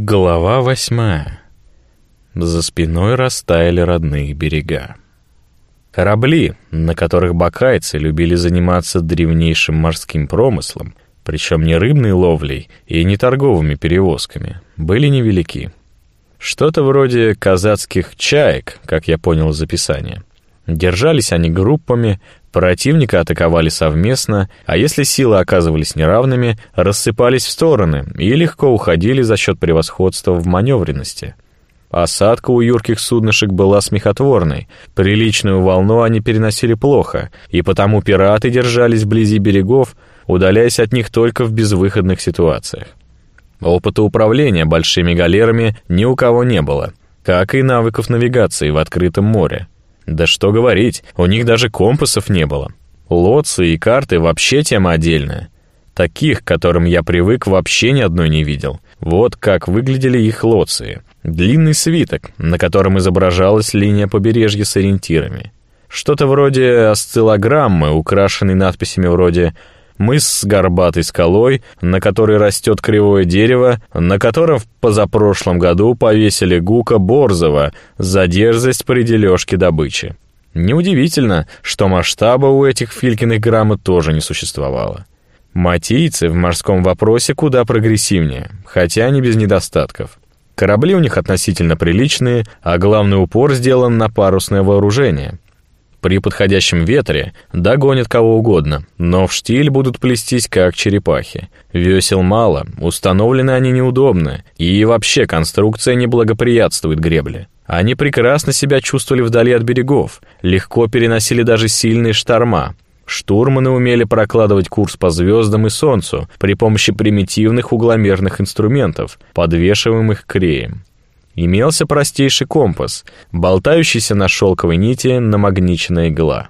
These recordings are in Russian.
Глава восьмая. За спиной растаяли родные берега. Корабли, на которых бакайцы любили заниматься древнейшим морским промыслом, причем не рыбной ловлей и не торговыми перевозками, были невелики. Что-то вроде казацких чаек, как я понял из описания. Держались они группами, противника атаковали совместно, а если силы оказывались неравными, рассыпались в стороны и легко уходили за счет превосходства в маневренности. Осадка у юрких суднышек была смехотворной, приличную волну они переносили плохо, и потому пираты держались вблизи берегов, удаляясь от них только в безвыходных ситуациях. Опыта управления большими галерами ни у кого не было, как и навыков навигации в открытом море. Да что говорить, у них даже компасов не было. Лоции и карты вообще тема отдельная. Таких, к которым я привык, вообще ни одной не видел. Вот как выглядели их лоции. Длинный свиток, на котором изображалась линия побережья с ориентирами. Что-то вроде осциллограммы, украшенной надписями вроде мыс с горбатой скалой, на которой растет кривое дерево, на котором в позапрошлом году повесили Гука Борзова за дерзость при дележке добычи. Неудивительно, что масштаба у этих Филькиных грамот тоже не существовало. Матийцы в морском вопросе куда прогрессивнее, хотя не без недостатков. Корабли у них относительно приличные, а главный упор сделан на парусное вооружение — при подходящем ветре догонят кого угодно, но в штиль будут плестись как черепахи. Весел мало, установлены они неудобно, и вообще конструкция не благоприятствует гребле. Они прекрасно себя чувствовали вдали от берегов, легко переносили даже сильные шторма. Штурманы умели прокладывать курс по звездам и солнцу при помощи примитивных угломерных инструментов, подвешиваемых к реям имелся простейший компас, болтающийся на шелковой нити намагниченная игла.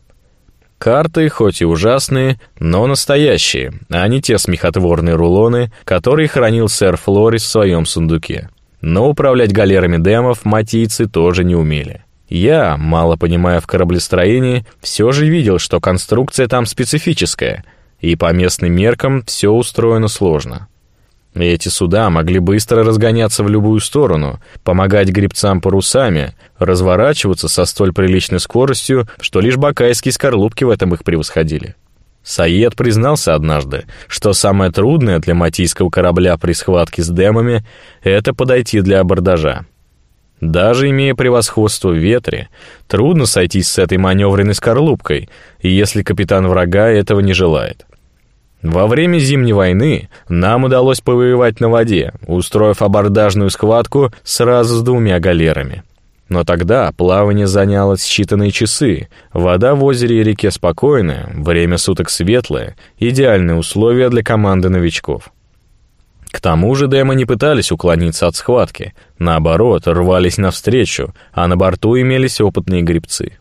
Карты, хоть и ужасные, но настоящие, а не те смехотворные рулоны, которые хранил сэр Флорис в своем сундуке. Но управлять галерами демов матийцы тоже не умели. Я, мало понимая в кораблестроении, все же видел, что конструкция там специфическая, и по местным меркам все устроено сложно. Эти суда могли быстро разгоняться в любую сторону, помогать гребцам парусами, разворачиваться со столь приличной скоростью, что лишь бакайские скорлупки в этом их превосходили. Саед признался однажды, что самое трудное для матийского корабля при схватке с демами — это подойти для абордажа. Даже имея превосходство в ветре, трудно сойтись с этой маневренной скорлупкой, если капитан врага этого не желает. Во время Зимней войны нам удалось повоевать на воде, устроив абордажную схватку сразу с двумя галерами. Но тогда плавание заняло считанные часы, вода в озере и реке спокойная, время суток светлое, идеальные условия для команды новичков. К тому же демы не пытались уклониться от схватки, наоборот, рвались навстречу, а на борту имелись опытные гребцы.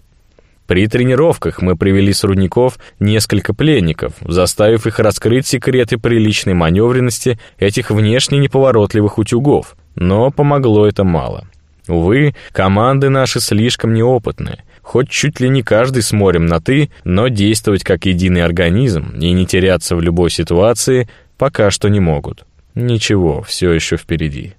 При тренировках мы привели с рудников несколько пленников, заставив их раскрыть секреты приличной маневренности этих внешне неповоротливых утюгов, но помогло это мало. Увы, команды наши слишком неопытные. Хоть чуть ли не каждый с морем на «ты», но действовать как единый организм и не теряться в любой ситуации пока что не могут. Ничего, все еще впереди.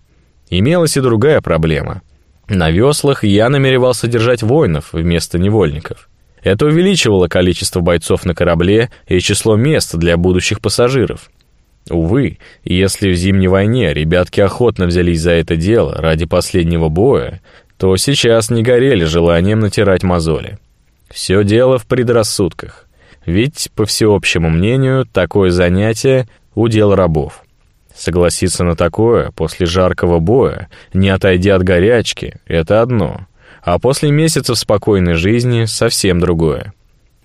Имелась и другая проблема — на веслах я намеревался держать воинов вместо невольников. Это увеличивало количество бойцов на корабле и число мест для будущих пассажиров. Увы, если в Зимней войне ребятки охотно взялись за это дело ради последнего боя, то сейчас не горели желанием натирать мозоли. Все дело в предрассудках. Ведь, по всеобщему мнению, такое занятие — удел рабов. Согласиться на такое после жаркого боя, не отойдя от горячки, это одно, а после месяцев спокойной жизни совсем другое.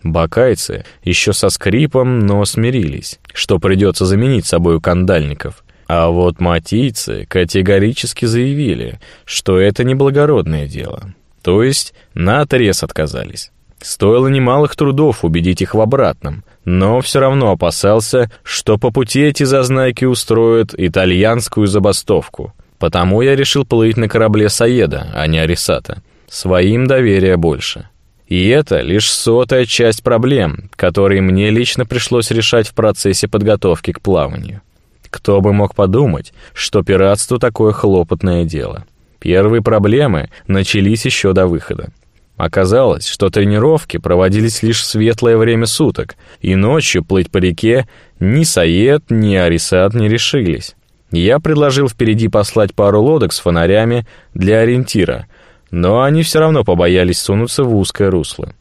Бакайцы еще со скрипом, но смирились, что придется заменить собою кандальников. А вот матийцы категорически заявили, что это не благородное дело. То есть наотрез отказались. Стоило немалых трудов убедить их в обратном, но все равно опасался, что по пути эти зазнайки устроят итальянскую забастовку. Потому я решил плыть на корабле Саеда, а не Арисата. Своим доверия больше. И это лишь сотая часть проблем, которые мне лично пришлось решать в процессе подготовки к плаванию. Кто бы мог подумать, что пиратство такое хлопотное дело. Первые проблемы начались еще до выхода. Оказалось, что тренировки проводились лишь в светлое время суток, и ночью плыть по реке ни Саед, ни Арисат не решились. Я предложил впереди послать пару лодок с фонарями для ориентира, но они все равно побоялись сунуться в узкое русло.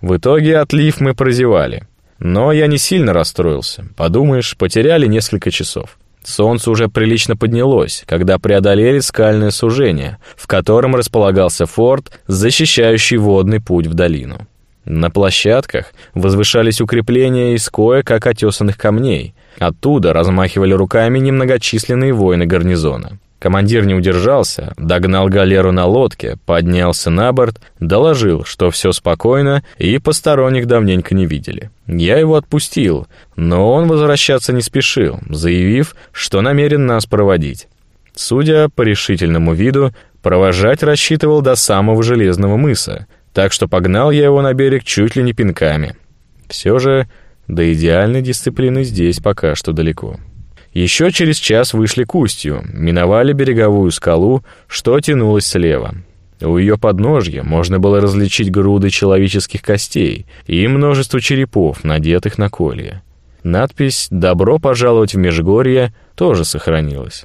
В итоге отлив мы прозевали. Но я не сильно расстроился. Подумаешь, потеряли несколько часов. Солнце уже прилично поднялось, когда преодолели скальное сужение, в котором располагался форт, защищающий водный путь в долину. На площадках возвышались укрепления из кое-как отесанных камней. Оттуда размахивали руками немногочисленные воины гарнизона. Командир не удержался, догнал галеру на лодке, поднялся на борт, доложил, что все спокойно и посторонних давненько не видели. Я его отпустил, но он возвращаться не спешил, заявив, что намерен нас проводить. Судя по решительному виду, провожать рассчитывал до самого железного мыса, так что погнал я его на берег чуть ли не пинками. Все же до идеальной дисциплины здесь пока что далеко. Еще через час вышли к устью, миновали береговую скалу, что тянулось слева. У ее подножья можно было различить груды человеческих костей и множество черепов, надетых на колья. Надпись «Добро пожаловать в Межгорье» тоже сохранилась.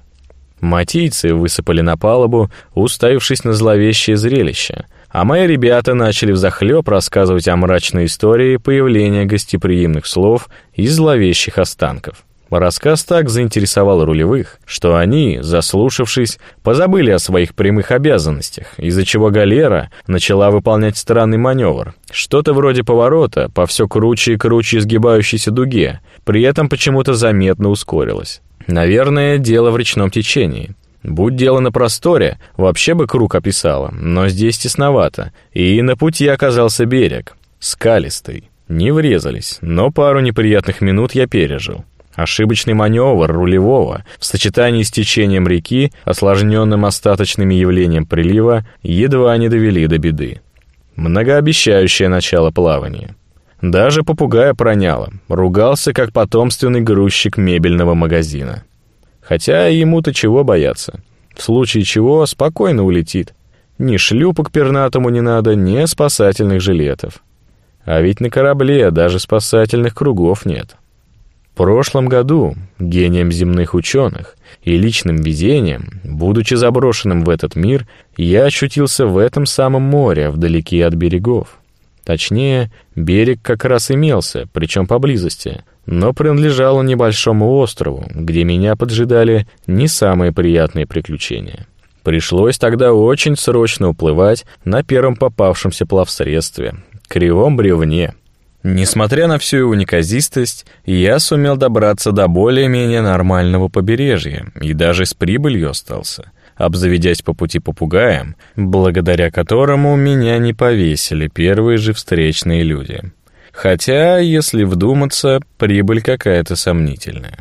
Матийцы высыпали на палубу, уставившись на зловещее зрелище, а мои ребята начали взахлеб рассказывать о мрачной истории появления гостеприимных слов и зловещих останков. Рассказ так заинтересовал рулевых, что они, заслушавшись, позабыли о своих прямых обязанностях, из-за чего галера начала выполнять странный маневр. Что-то вроде поворота по все круче и круче изгибающейся дуге, при этом почему-то заметно ускорилась. Наверное, дело в речном течении. Будь дело на просторе, вообще бы круг описала, но здесь тесновато, и на пути оказался берег, скалистый. Не врезались, но пару неприятных минут я пережил. Ошибочный маневр рулевого в сочетании с течением реки, осложненным остаточными явлением прилива, едва не довели до беды. Многообещающее начало плавания. Даже попугая проняло, ругался как потомственный грузчик мебельного магазина. Хотя ему-то чего бояться? В случае чего спокойно улетит. Ни шлюпок пернатому не надо, ни спасательных жилетов. А ведь на корабле даже спасательных кругов нет. В прошлом году гением земных ученых и личным везением, будучи заброшенным в этот мир, я очутился в этом самом море, вдалеке от берегов. Точнее, берег как раз имелся, причем поблизости, но принадлежал он небольшому острову, где меня поджидали не самые приятные приключения. Пришлось тогда очень срочно уплывать на первом попавшемся плавсредстве, кривом бревне — Несмотря на всю его неказистость, я сумел добраться до более-менее нормального побережья и даже с прибылью остался, обзаведясь по пути попугаем, благодаря которому меня не повесили первые же встречные люди. Хотя, если вдуматься, прибыль какая-то сомнительная.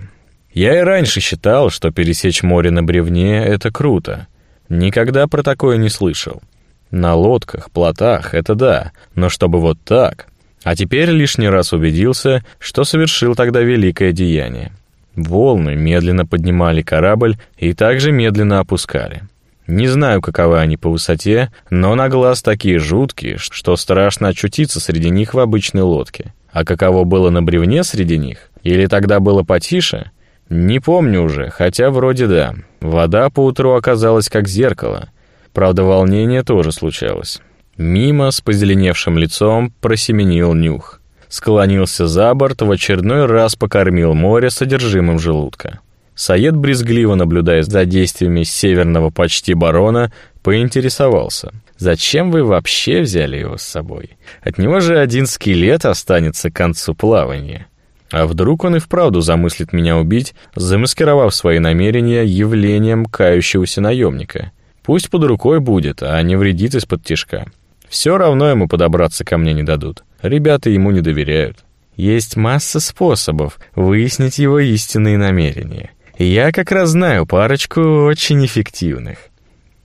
Я и раньше считал, что пересечь море на бревне — это круто. Никогда про такое не слышал. На лодках, плотах — это да, но чтобы вот так — а теперь лишний раз убедился, что совершил тогда великое деяние. Волны медленно поднимали корабль и также медленно опускали. Не знаю, каковы они по высоте, но на глаз такие жуткие, что страшно очутиться среди них в обычной лодке. А каково было на бревне среди них? Или тогда было потише? Не помню уже, хотя вроде да. Вода поутру оказалась как зеркало. Правда, волнение тоже случалось. Мимо с позеленевшим лицом просеменил нюх. Склонился за борт, в очередной раз покормил море содержимым желудка. Саед, брезгливо наблюдая за действиями северного почти барона, поинтересовался. «Зачем вы вообще взяли его с собой? От него же один скелет останется к концу плавания». А вдруг он и вправду замыслит меня убить, замаскировав свои намерения явлением кающегося наемника? Пусть под рукой будет, а не вредит из-под тишка. Все равно ему подобраться ко мне не дадут. Ребята ему не доверяют. Есть масса способов выяснить его истинные намерения. я как раз знаю парочку очень эффективных.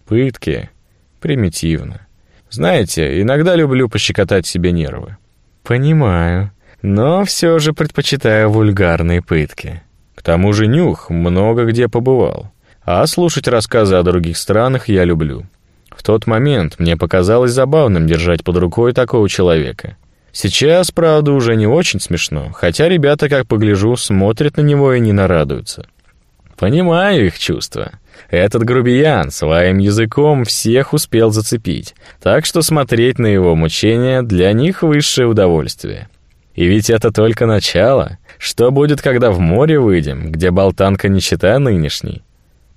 Пытки. Примитивно. Знаете, иногда люблю пощекотать себе нервы. Понимаю. Но все же предпочитаю вульгарные пытки. тому же нюх много где побывал. А слушать рассказы о других странах я люблю. Тот момент мне показалось забавным держать под рукой такого человека. Сейчас, правда, уже не очень смешно, хотя ребята, как погляжу, смотрят на него и не нарадуются. Понимаю их чувства. Этот грубиян своим языком всех успел зацепить, так что смотреть на его мучения для них высшее удовольствие. И ведь это только начало. Что будет, когда в море выйдем, где болтанка не считая нынешней?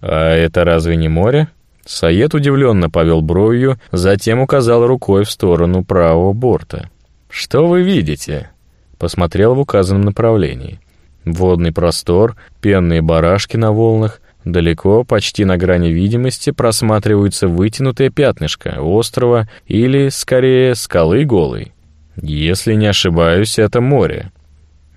А это разве не море? Саед удивленно повел бровью, затем указал рукой в сторону правого борта. «Что вы видите?» Посмотрел в указанном направлении. Водный простор, пенные барашки на волнах, далеко, почти на грани видимости, просматриваются вытянутые пятнышко острова или, скорее, скалы голой. Если не ошибаюсь, это море.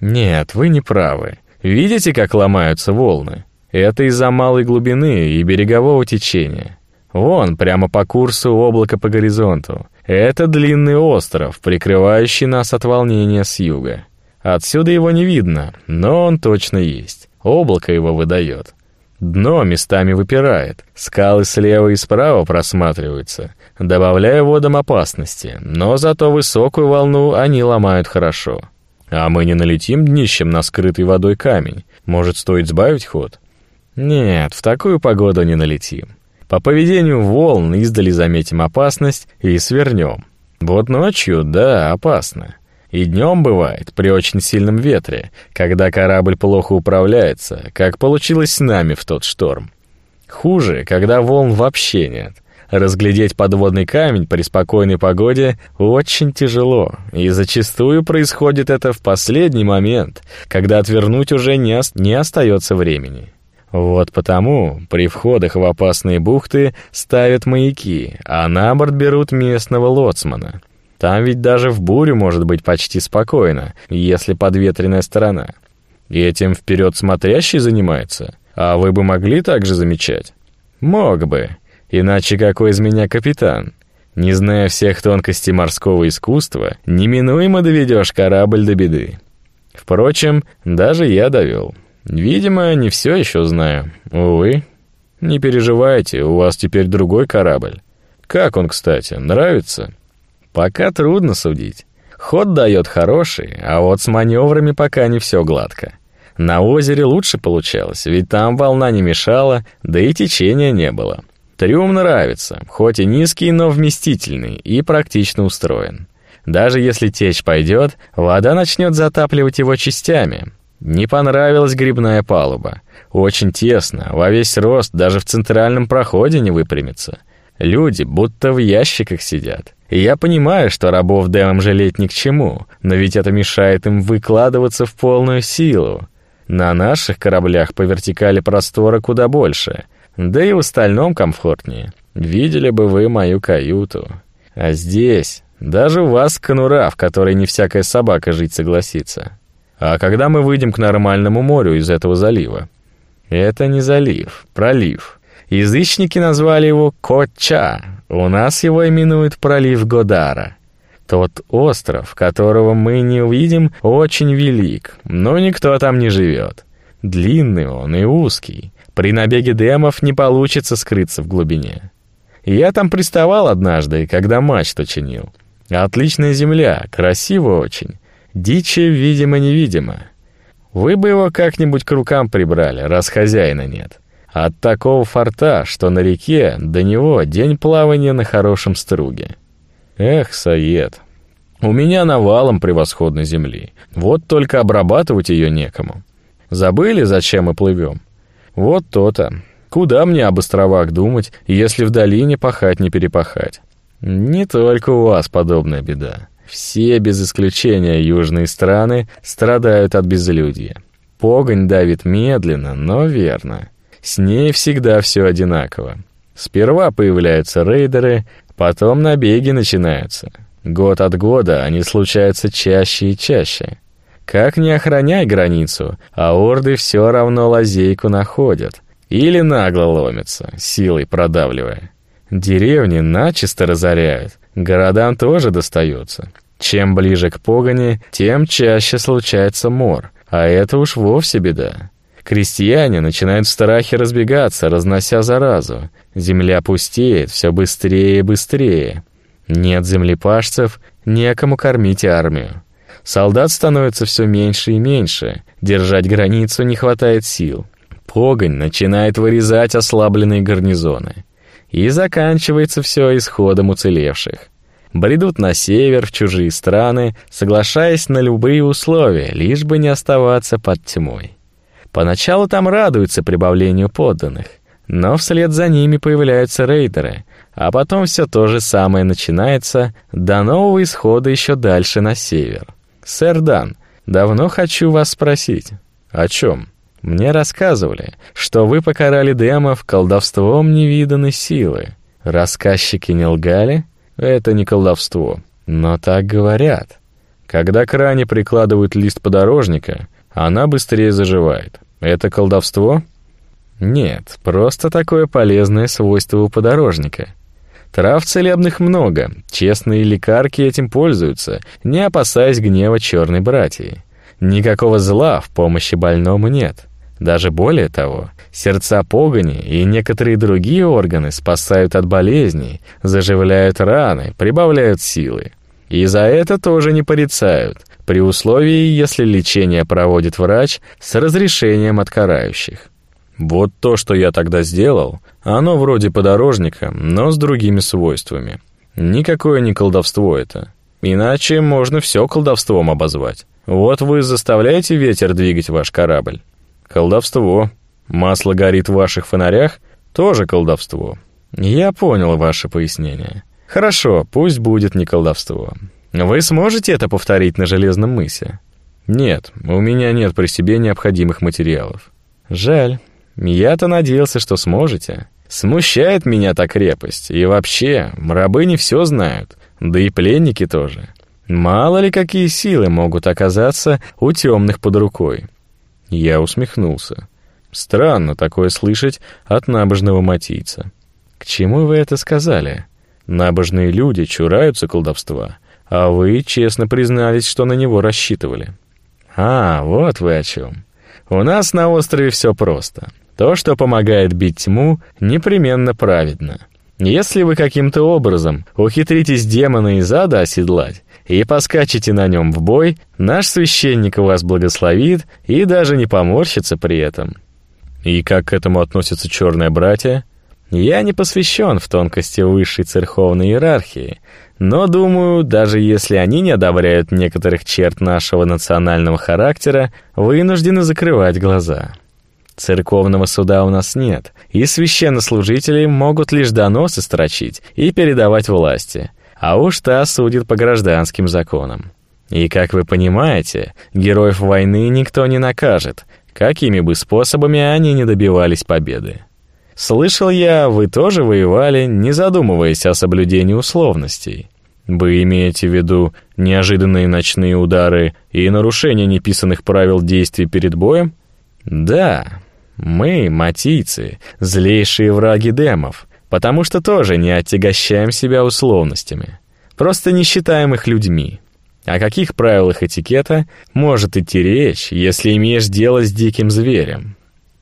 Нет, вы не правы. Видите, как ломаются волны? Это из-за малой глубины и берегового течения. Вон, прямо по курсу облака по горизонту. Это длинный остров, прикрывающий нас от волнения с юга. Отсюда его не видно, но он точно есть. Облако его выдает. Дно местами выпирает, скалы слева и справа просматриваются, добавляя водам опасности, но зато высокую волну они ломают хорошо. А мы не налетим днищем на скрытый водой камень. Может, стоит сбавить ход? Нет, в такую погоду не налетим. По поведению волн издали заметим опасность и свернем. Вот ночью, да, опасно. И днем бывает, при очень сильном ветре, когда корабль плохо управляется, как получилось с нами в тот шторм. Хуже, когда волн вообще нет. Разглядеть подводный камень при спокойной погоде очень тяжело, и зачастую происходит это в последний момент, когда отвернуть уже не, не остается времени. Вот потому при входах в опасные бухты ставят маяки, а на борт берут местного лоцмана. Там ведь даже в бурю может быть почти спокойно, если подветренная сторона. И этим вперед смотрящий занимается. А вы бы могли так же замечать? Мог бы. Иначе какой из меня капитан? Не зная всех тонкостей морского искусства, неминуемо доведешь корабль до беды. Впрочем, даже я довел. Видимо, не все еще знаю. Увы. Не переживайте, у вас теперь другой корабль. Как он, кстати, нравится? Пока трудно судить. Ход дает хороший, а вот с маневрами пока не все гладко. На озере лучше получалось, ведь там волна не мешала, да и течения не было. Трюм нравится, хоть и низкий, но вместительный и практично устроен. Даже если течь пойдет, вода начнет затапливать его частями, не понравилась грибная палуба. Очень тесно, во весь рост, даже в центральном проходе не выпрямится. Люди будто в ящиках сидят. И я понимаю, что рабов демам жалеть ни к чему, но ведь это мешает им выкладываться в полную силу. На наших кораблях по вертикали простора куда больше, да и в остальном комфортнее. Видели бы вы мою каюту. А здесь даже у вас конура, в которой не всякая собака жить согласится. А когда мы выйдем к нормальному морю из этого залива? Это не залив, пролив. Язычники назвали его Коча. У нас его именуют пролив Годара. Тот остров, которого мы не увидим, очень велик, но никто там не живет. Длинный он и узкий. При набеге демов не получится скрыться в глубине. Я там приставал однажды, когда мачту чинил. Отличная земля, красиво очень. Дичи, видимо-невидимо. Вы бы его как-нибудь к рукам прибрали, раз хозяина нет. От такого форта, что на реке, до него день плавания на хорошем струге. Эх, Саед, у меня навалом превосходной земли. Вот только обрабатывать ее некому. Забыли, зачем мы плывем? Вот то-то. Куда мне об островах думать, если в долине пахать не перепахать? Не только у вас подобная беда. Все, без исключения южные страны, страдают от безлюдья. Погонь давит медленно, но верно. С ней всегда все одинаково. Сперва появляются рейдеры, потом набеги начинаются. Год от года они случаются чаще и чаще. Как не охраняй границу, а орды все равно лазейку находят. Или нагло ломятся, силой продавливая. Деревни начисто разоряют, городам тоже достается. Чем ближе к погони, тем чаще случается мор, а это уж вовсе беда. Крестьяне начинают в страхе разбегаться, разнося заразу. Земля пустеет все быстрее и быстрее. Нет землепашцев, некому кормить армию. Солдат становится все меньше и меньше, держать границу не хватает сил. Погонь начинает вырезать ослабленные гарнизоны. И заканчивается все исходом уцелевших. Бредут на север, в чужие страны, соглашаясь на любые условия, лишь бы не оставаться под тьмой. Поначалу там радуются прибавлению подданных, но вслед за ними появляются рейдеры, а потом все то же самое начинается до нового исхода еще дальше на север. «Сэр Дан, давно хочу вас спросить». «О чем?» «Мне рассказывали, что вы покарали демов колдовством невиданной силы. Рассказчики не лгали?» «Это не колдовство, но так говорят. Когда к ране прикладывают лист подорожника, она быстрее заживает. Это колдовство?» «Нет, просто такое полезное свойство у подорожника». Трав целебных много, честные лекарки этим пользуются, не опасаясь гнева черной братьи. Никакого зла в помощи больному нет. Даже более того, сердца погони и некоторые другие органы спасают от болезней, заживляют раны, прибавляют силы. И за это тоже не порицают, при условии, если лечение проводит врач с разрешением от карающих. Вот то, что я тогда сделал, оно вроде подорожника, но с другими свойствами. Никакое не колдовство это. Иначе можно все колдовством обозвать. Вот вы заставляете ветер двигать ваш корабль. Колдовство. Масло горит в ваших фонарях. Тоже колдовство. Я понял ваше пояснение. Хорошо, пусть будет не колдовство. Вы сможете это повторить на Железном мысе? Нет, у меня нет при себе необходимых материалов. Жаль. Я-то надеялся, что сможете. Смущает меня та крепость. И вообще, рабы не все знают. Да и пленники тоже. Мало ли какие силы могут оказаться у темных под рукой. Я усмехнулся. Странно такое слышать от набожного матийца. К чему вы это сказали? Набожные люди чураются колдовства, а вы честно признались, что на него рассчитывали. А, вот вы о чем. У нас на острове все просто. То, что помогает бить тьму, непременно праведно. Если вы каким-то образом ухитритесь демона из ада оседлать и поскачете на нем в бой, наш священник вас благословит и даже не поморщится при этом. И как к этому относятся черные братья? Я не посвящен в тонкости высшей церковной иерархии, но думаю, даже если они не одобряют некоторых черт нашего национального характера, вынуждены закрывать глаза. Церковного суда у нас нет, и священнослужители могут лишь доносы строчить и передавать власти, а уж та судит по гражданским законам. И, как вы понимаете, героев войны никто не накажет, какими бы способами они не добивались победы. Слышал я, вы тоже воевали, не задумываясь о соблюдении условностей. Вы имеете в виду неожиданные ночные удары и нарушение неписанных правил действий перед боем? Да, мы, матийцы, злейшие враги демов, потому что тоже не отягощаем себя условностями. Просто не считаем их людьми. О каких правилах этикета может идти речь, если имеешь дело с диким зверем?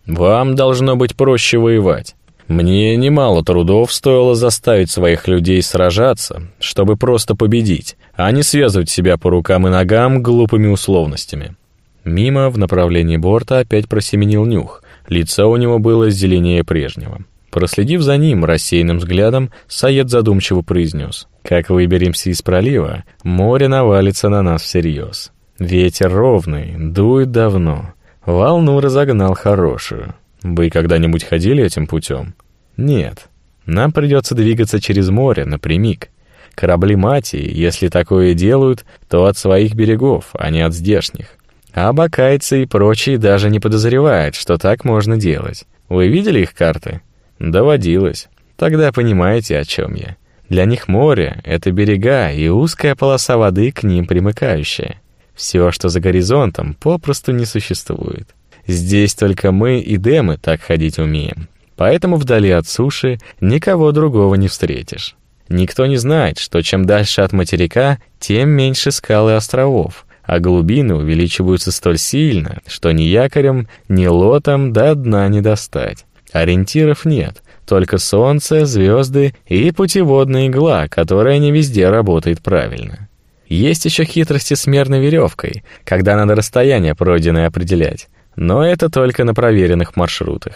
Вам должно быть проще воевать. Мне немало трудов стоило заставить своих людей сражаться, чтобы просто победить, а не связывать себя по рукам и ногам глупыми условностями. Мимо в направлении борта опять просеменил нюх. Лицо у него было зеленее прежнего. Проследив за ним рассеянным взглядом, Саед задумчиво произнес. «Как выберемся из пролива, море навалится на нас всерьез. Ветер ровный, дует давно. Волну разогнал хорошую. Вы когда-нибудь ходили этим путем?» «Нет. Нам придется двигаться через море, напрямик. Корабли мати, если такое делают, то от своих берегов, а не от здешних. А бакайцы и прочие даже не подозревают, что так можно делать. Вы видели их карты? Доводилось. Тогда понимаете, о чем я. Для них море — это берега и узкая полоса воды к ним примыкающая. Все, что за горизонтом, попросту не существует. Здесь только мы и демы так ходить умеем. Поэтому вдали от суши никого другого не встретишь. Никто не знает, что чем дальше от материка, тем меньше скал и островов — а глубины увеличиваются столь сильно, что ни якорем, ни лотом до дна не достать. Ориентиров нет, только солнце, звезды и путеводная игла, которая не везде работает правильно. Есть еще хитрости с мерной веревкой, когда надо расстояние пройденное определять, но это только на проверенных маршрутах.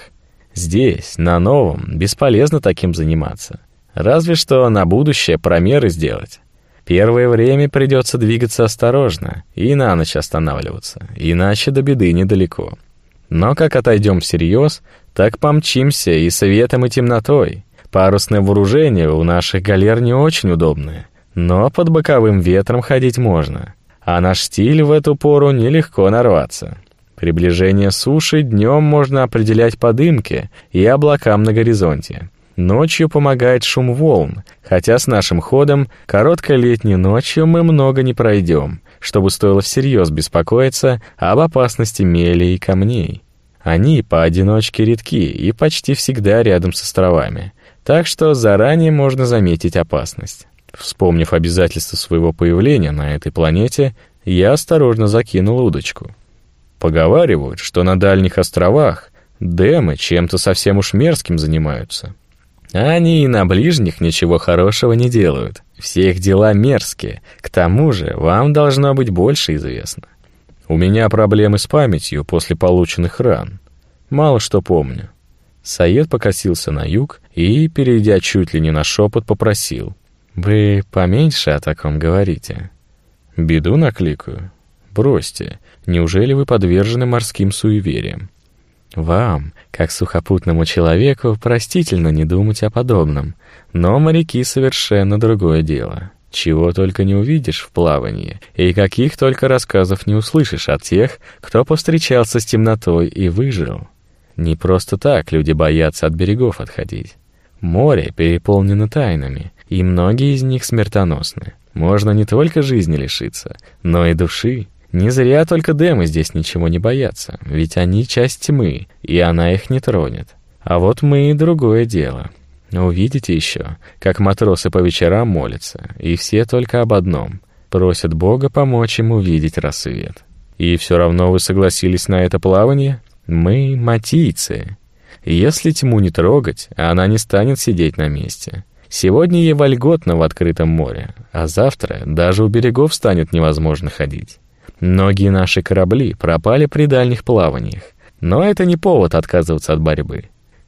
Здесь, на новом, бесполезно таким заниматься. Разве что на будущее промеры сделать. Первое время придется двигаться осторожно и на ночь останавливаться, иначе до беды недалеко. Но как отойдем всерьез, так помчимся и светом, и темнотой. Парусное вооружение у наших галер не очень удобное, но под боковым ветром ходить можно. А на штиль в эту пору нелегко нарваться. Приближение суши днем можно определять по дымке и облакам на горизонте. Ночью помогает шум волн, хотя с нашим ходом короткой летней ночью мы много не пройдем, чтобы стоило всерьез беспокоиться об опасности мели и камней. Они поодиночке редки и почти всегда рядом с островами, так что заранее можно заметить опасность. Вспомнив обязательства своего появления на этой планете, я осторожно закинул удочку. Поговаривают, что на дальних островах демы чем-то совсем уж мерзким занимаются. Они и на ближних ничего хорошего не делают. Все их дела мерзкие. К тому же вам должно быть больше известно. У меня проблемы с памятью после полученных ран. Мало что помню. Саед покосился на юг и, перейдя чуть ли не на шепот, попросил. «Вы поменьше о таком говорите?» «Беду накликаю?» «Бросьте. Неужели вы подвержены морским суевериям?» «Вам, как сухопутному человеку, простительно не думать о подобном, но моряки совершенно другое дело. Чего только не увидишь в плавании, и каких только рассказов не услышишь от тех, кто повстречался с темнотой и выжил. Не просто так люди боятся от берегов отходить. Море переполнено тайнами, и многие из них смертоносны. Можно не только жизни лишиться, но и души. Не зря только демы здесь ничего не боятся, ведь они часть тьмы, и она их не тронет. А вот мы — другое дело. Увидите еще, как матросы по вечерам молятся, и все только об одном — просят Бога помочь им увидеть рассвет. И все равно вы согласились на это плавание? Мы — матийцы. Если тьму не трогать, она не станет сидеть на месте. Сегодня ей вольготно в открытом море, а завтра даже у берегов станет невозможно ходить. Многие наши корабли пропали при дальних плаваниях, но это не повод отказываться от борьбы.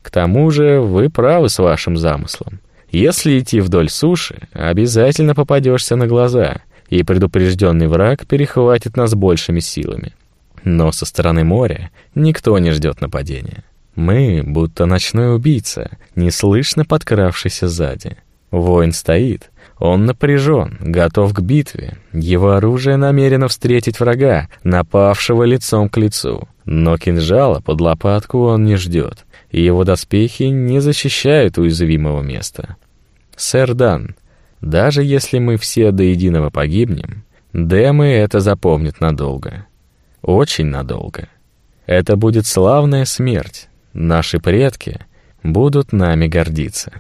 К тому же вы правы с вашим замыслом. Если идти вдоль суши, обязательно попадешься на глаза, и предупрежденный враг перехватит нас большими силами. Но со стороны моря никто не ждет нападения. Мы, будто ночной убийца, неслышно подкравшийся сзади. Воин стоит, он напряжен, готов к битве. Его оружие намерено встретить врага, напавшего лицом к лицу. Но кинжала под лопатку он не ждет, и его доспехи не защищают уязвимого места. Сэр Дан, даже если мы все до единого погибнем, Демы это запомнят надолго. Очень надолго. Это будет славная смерть, Наши предки будут нами гордиться.